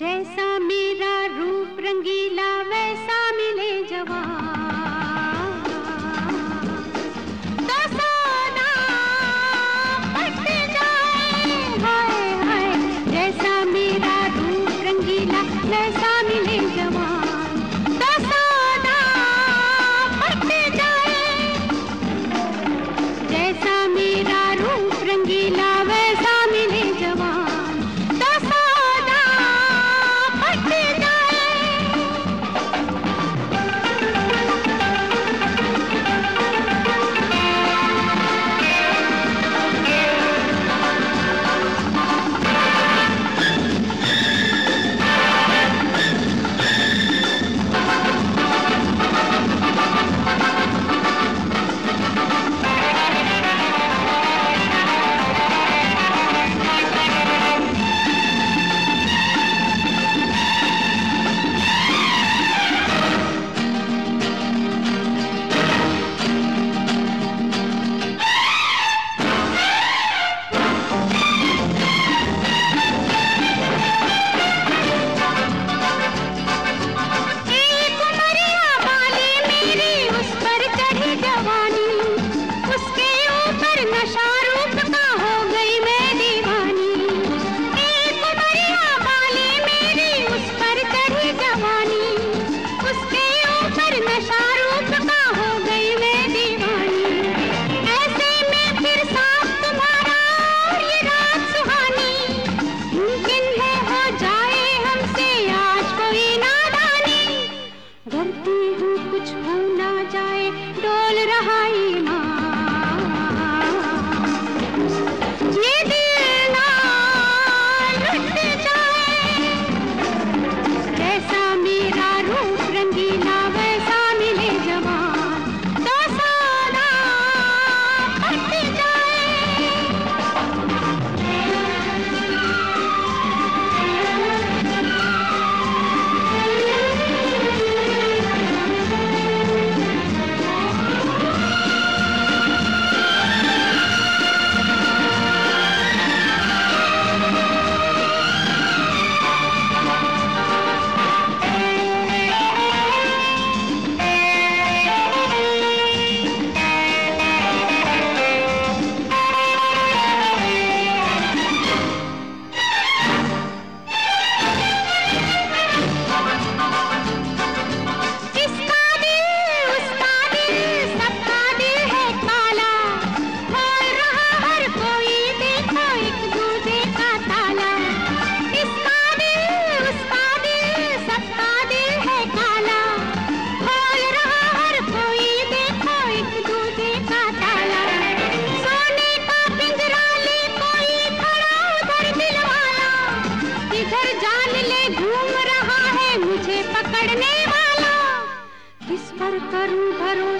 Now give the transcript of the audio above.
जैसा मेरा रूप रंगीला वैसा मिले जवा जैसा मेरा रूप रंगीला वैसा मिले जवान। बोल रहा रहाई करूँ भरोसा